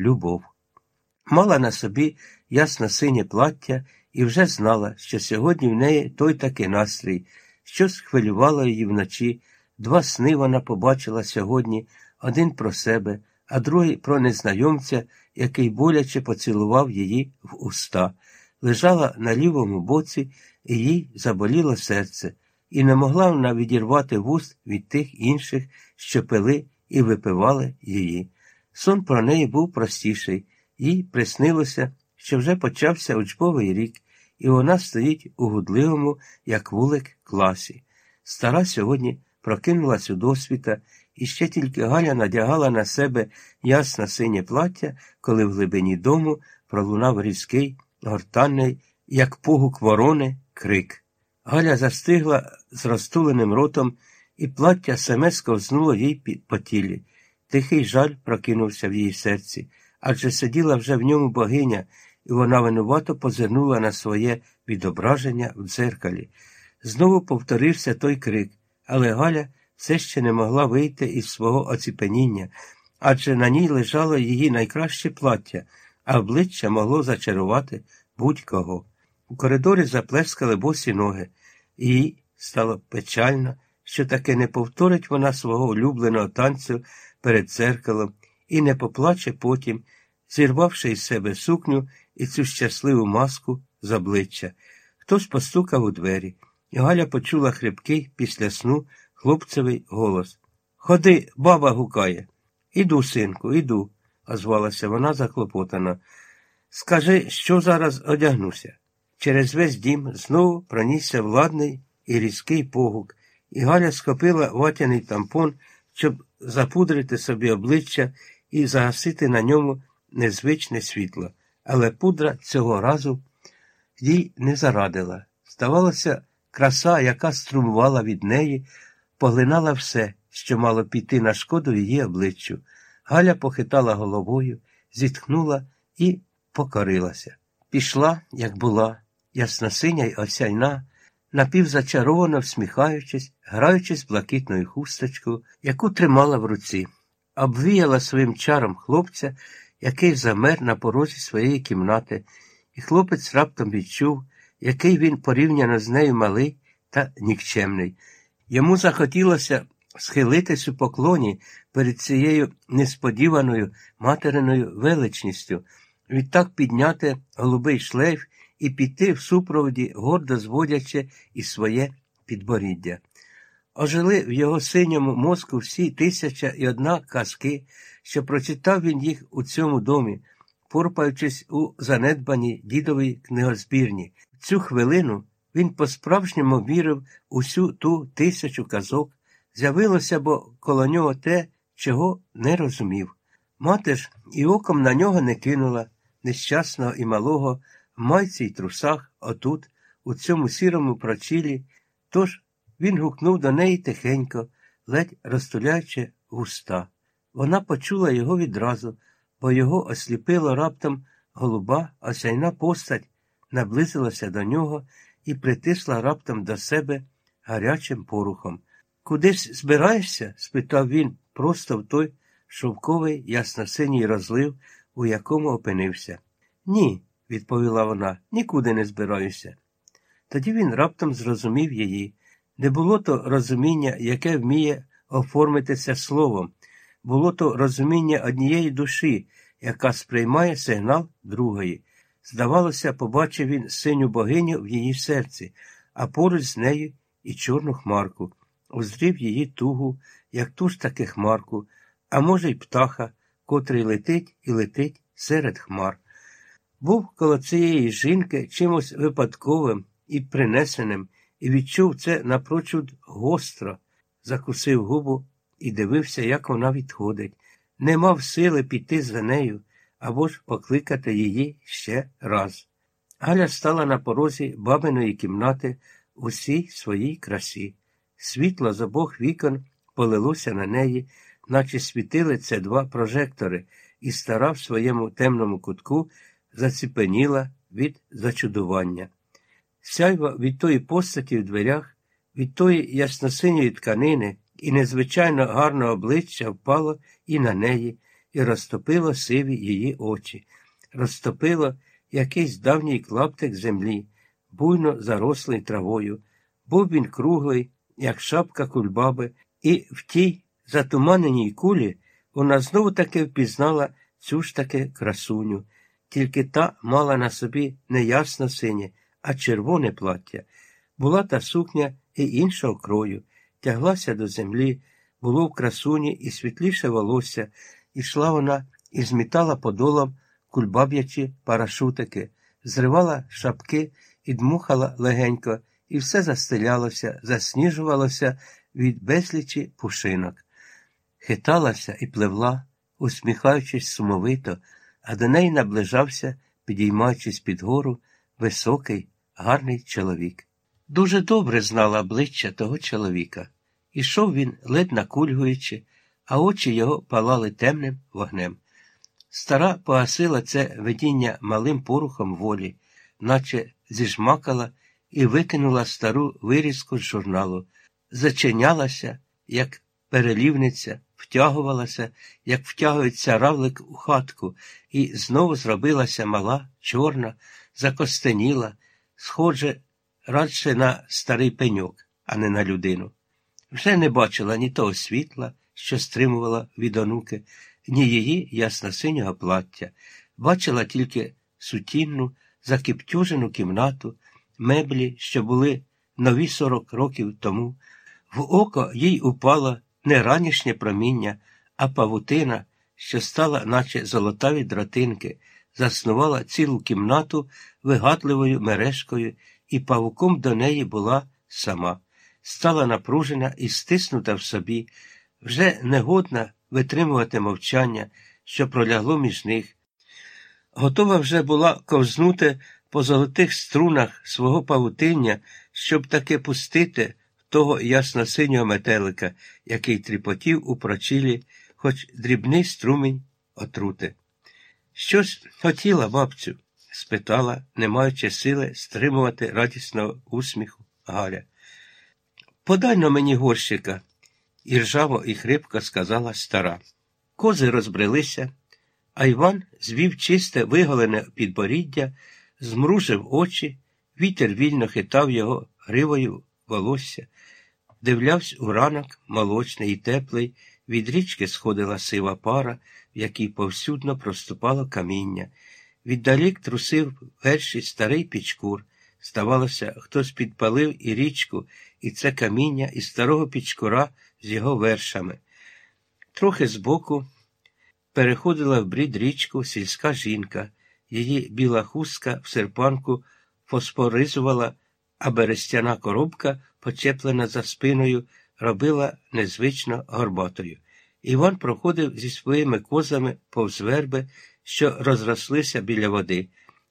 любов. Мала на собі ясно синє плаття і вже знала, що сьогодні в неї той такий настрій, щось хвилювало її вночі. Два сни вона побачила сьогодні, один про себе, а другий про незнайомця, який боляче поцілував її в уста. Лежала на лівому боці, і їй заболіло серце, і не могла вона відірвати вуст від тих інших, що пили і випивали її. Сон про неї був простіший, їй приснилося, що вже почався учбовий рік, і вона стоїть у гудливому, як вулик, класі. Стара сьогодні прокинулась у досвіта, і ще тільки Галя надягала на себе ясне синє плаття, коли в глибині дому пролунав різкий, гортанний, як погук ворони, крик. Галя застигла з розтуленим ротом, і плаття саме сковзнуло їй по тілі. Тихий жаль прокинувся в її серці, адже сиділа вже в ньому богиня, і вона винувато позирнула на своє відображення в дзеркалі. Знову повторився той крик, але Галя все ще не могла вийти із свого оціпеніння, адже на ній лежало її найкраще плаття, а обличчя могло зачарувати будь-кого. У коридорі заплескали босі ноги, їй стало печально, що таки не повторить вона свого улюбленого танцю перед дзеркалом і не поплаче потім, зірвавши із себе сукню і цю щасливу маску з обличчя. Хтось постукав у двері, і Галя почула хрипкий після сну хлопцевий голос. Ходи, баба гукає. Іду, синку, іду, озвалася вона заклопотана. Скажи, що зараз одягнуся. Через весь дім знову пронісся владний і різкий погук, і Галя схопила ватяний тампон, щоб запудрити собі обличчя і загасити на ньому незвичне світло. Але пудра цього разу їй не зарадила. Здавалося, краса, яка струмувала від неї, поглинала все, що мало піти на шкоду її обличчю. Галя похитала головою, зітхнула і покорилася. Пішла, як була, ясносиня й осяйна, напівзачаровано всміхаючись, граючись блакитною хусточкою, яку тримала в руці, обвіяла своїм чаром хлопця, який замер на порозі своєї кімнати, і хлопець раптом відчув, який він порівняно з нею малий та нікчемний. Йому захотілося схилитись у поклоні перед цією несподіваною материною величністю, відтак підняти голубий шлейф і піти в супроводі, гордо зводячи і своє підборіддя. Ожили в його синьому мозку всі тисяча і одна казки, що прочитав він їх у цьому домі, порпаючись у занедбаній дідовій книгозбірні. В цю хвилину він по-справжньому вірив усю ту тисячу казок, з'явилося бо коло нього те, чого не розумів. Мати ж і оком на нього не кинула, нещасного і малого, майці й трусах, отут, у цьому сірому прочілі, тож він гукнув до неї тихенько, ледь розтуляючи густа. Вона почула його відразу, бо його осліпило раптом голуба, осяйна постать, наблизилася до нього і притисла раптом до себе гарячим порухом. Кудись збираєшся? спитав він просто в той шовковий ясносиній розлив, у якому опинився. Ні, відповіла вона, нікуди не збираюся. Тоді він раптом зрозумів її. Не було то розуміння, яке вміє оформитися словом, було то розуміння однієї душі, яка сприймає сигнал другої. Здавалося, побачив він синю богиню в її серці, а поруч з нею і чорну хмарку, узрів її тугу, як ту ж таки хмарку, а може, й птаха, котрий летить і летить серед хмар. Був коло цієї жінки чимось випадковим і принесеним, і відчув це напрочуд гостро, закусив губу і дивився, як вона відходить, не мав сили піти за нею або ж покликати її ще раз. Галя стала на порозі бабиної кімнати у всій своїй красі. Світло з обох вікон полилося на неї, наче світили це два прожектори, і стара в своєму темному кутку заціпеніла від зачудування. Сяйва від тої постаті в дверях, від тої ясносиньої тканини і незвичайно гарного обличчя впало і на неї, і розтопило сиві її очі, розтопило якийсь давній клаптик землі, буйно зарослий травою. Був він круглий, як шапка кульбаби, і в тій затуманеній кулі вона знову таки впізнала цю ж таки красуню, тільки та мала на собі не ясно синє, а червоне плаття. Була та сукня і іншого крою, тяглася до землі, було в красуні і світліше волосся, ішла вона і змітала подолом кульбаб'ячі парашутики, зривала шапки і дмухала легенько, і все застелялося, засніжувалося від безлічі пушинок. Хиталася і пливла, усміхаючись сумовито, а до неї наближався, підіймаючись під гору, високий, гарний чоловік. Дуже добре знала обличчя того чоловіка. Ішов він, ледь накульгуючи, а очі його палали темним вогнем. Стара погасила це видіння малим порухом волі, наче зіжмакала і викинула стару вирізку з журналу, зачинялася, як перелівниця, втягувалася, як втягується равлик у хатку, і знову зробилася мала, чорна, закостеніла, схоже, радше на старий пеньок, а не на людину. Вже не бачила ні того світла, що стримувала від онуки, ні її ясно-синього плаття, бачила тільки сутінну, закиптюжену кімнату, меблі, що були нові сорок років тому. В око їй упало не ранішнє проміння, а павутина, що стала, наче золотаві дротинки, заснувала цілу кімнату вигадливою мережкою, і павуком до неї була сама, стала напружена і стиснута в собі, вже негодна витримувати мовчання, що пролягло між них. Готова вже була ковзнути по золотих струнах свого павутиння, щоб таки пустити того ясно-синього метелика, який тріпотів у прочілі, хоч дрібний струмінь отрути. Щось хотіла, бабцю? спитала, не маючи сили стримувати радісного усміху Галя. Подай на мені горщика, і ржаво і хрипко сказала стара. Кози розбрелися, а Іван звів чисте виголене підборіддя, змружив очі, вітер вільно хитав його гривою волосся, дивлявся у ранок молочний і теплий, від річки сходила сива пара, в якій повсюдно проступало каміння. Віддалік трусив перший старий пічкур. Здавалося, хтось підпалив і річку, і це каміння і старого пічкура з його вершами. Трохи збоку переходила в брід річку сільська жінка, її біла хустка в серпанку фосфоризувала, а берестяна коробка, почеплена за спиною, робила незвично горбатою. Іван проходив зі своїми козами повз верби, що розрослися біля води.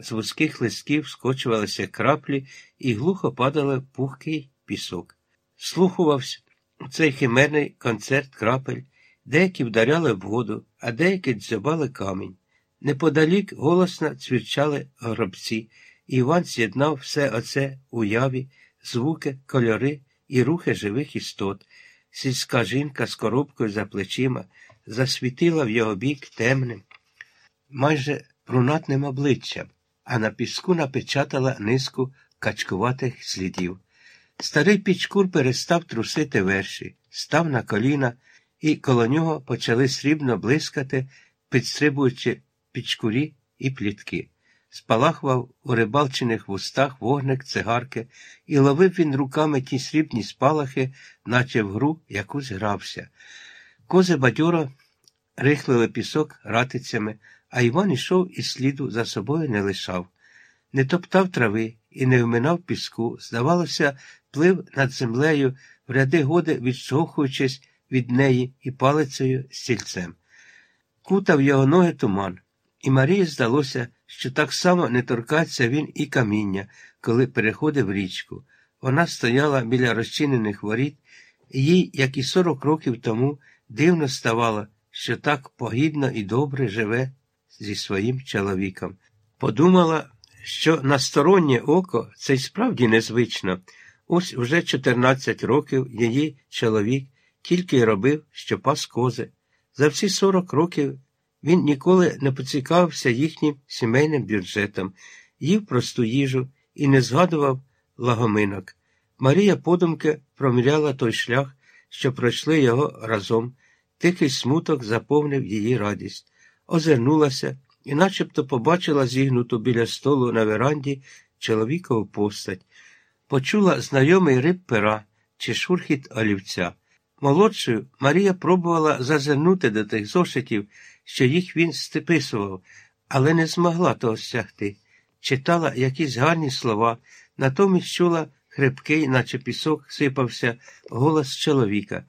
З вузьких листків скочувалися краплі і глухо падали пухкий пісок. Слухувався цей химерний концерт крапель, деякі вдаряли в воду, а деякі дзьобали камінь. Неподалік голосно цвірчали гробці, і Іван з'єднав все оце уяві, звуки, кольори і рухи живих істот. Сільська жінка з коробкою за плечима засвітила в його бік темним, майже брунатним обличчям, а на піску напечатала низку качкуватих слідів. Старий пічкур перестав трусити верші, став на коліна, і коло нього почали срібно блискати, підстрибуючи пічкурі і плітки. Спалахував у рибалчених вустах вогник цигарки, і ловив він руками ті срібні спалахи, наче в гру якусь грався. Кози бадьоро рихлили пісок ратицями, а Іван ішов і сліду за собою не лишав. Не топтав трави і не вминав піску, здавалося, плив над землею, в ряди годи відштовхуючись від неї і палицею стільцем. Кутав його ноги туман, і Марії здалося, що так само не торкається він і каміння, коли переходив річку. Вона стояла біля розчинених воріт, і їй, як і сорок років тому, дивно ставало, що так погідно і добре живе зі своїм чоловіком. Подумала, що на стороннє око це й справді незвично. Ось уже 14 років її чоловік тільки робив, що пас кози. За всі 40 років Він ніколи не поцікавився їхнім сімейним бюджетом, їв просту їжу і не згадував лагоминок. Марія подумки проміряла той шлях, що пройшли його разом. Тихий смуток заповнив її радість, озирнулася і начебто побачила зігнуту біля столу на веранді чоловікову постать, почула знайомий риб пера чи шурхіт олівця. Молодшою Марія пробувала зазирнути до тих зошитів, що їх він степисував, але не змогла того стягти. Читала якісь гарні слова, натомість чула хрипкий, наче пісок, сипався голос чоловіка.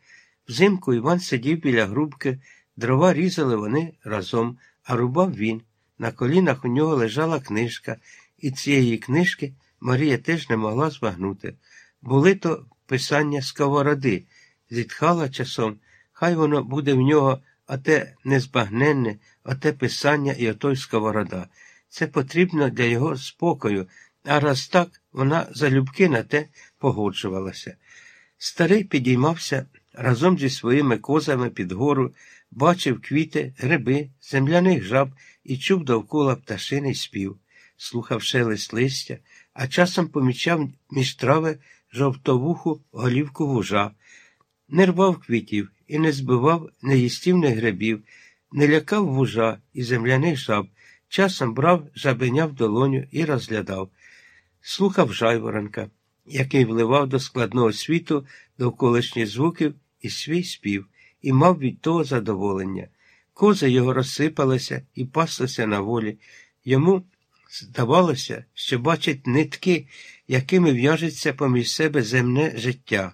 Взимку Іван сидів біля грубки, дрова різали вони разом, а рубав він. На колінах у нього лежала книжка, і цієї книжки Марія теж не могла збагнути. Були то писання сковороди, зітхала часом, хай воно буде в нього оте незбагненне, оте писання і отой сковорода. Це потрібно для його спокою, а раз так вона залюбки на те погоджувалася. Старий підіймався разом зі своїми козами під гору, бачив квіти, гриби, земляних жаб і чув довкола пташиний спів, слухав шелест листя, а часом помічав між трави жовтовуху голівку вужа, не рвав квітів і не збивав неїстівних грибів, не лякав вужа і земляних жаб, часом брав жабеня долоню і розглядав, слухав жайворонка, який вливав до складного світу довколишніх звуків і свій спів, і мав від того задоволення. Кози його розсипалися і паслися на волі. Йому здавалося, що бачить нитки, якими в'яжеться поміж себе земне життя.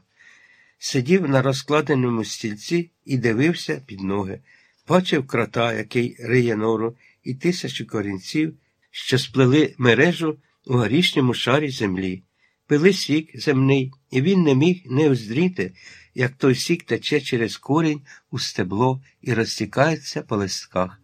Сидів на розкладеному стільці і дивився під ноги, бачив крота, який риє нору, і тисячі корінців, що сплели мережу у горішньому шарі землі. Пили сік земний, і він не міг не оздріти, як той сік тече через корінь у стебло і розтікається по листках.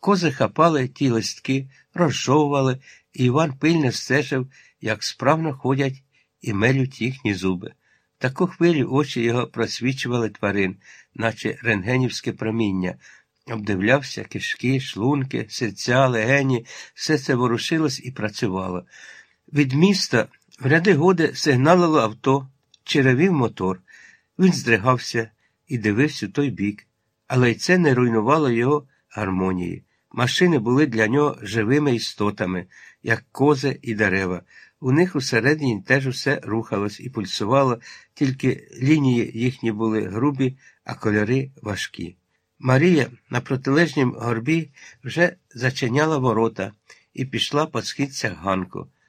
Кози хапали ті листки, розжовували, і Іван пильно стежив, як справно ходять і мелють їхні зуби. Таку хвилю очі його просвічували тварин, наче рентгенівське проміння. Обдивлявся кишки, шлунки, серця, легені, все це ворушилось і працювало. Від міста в ряди годи сигналило авто, черевів мотор. Він здригався і дивився той бік, але й це не руйнувало його гармонії. Машини були для нього живими істотами, як кози і дерева. У них усередині теж усе рухалось і пульсувало, тільки лінії їхні були грубі, а кольори важкі. Марія на протилежнім горбі вже зачиняла ворота і пішла по східцях ганку.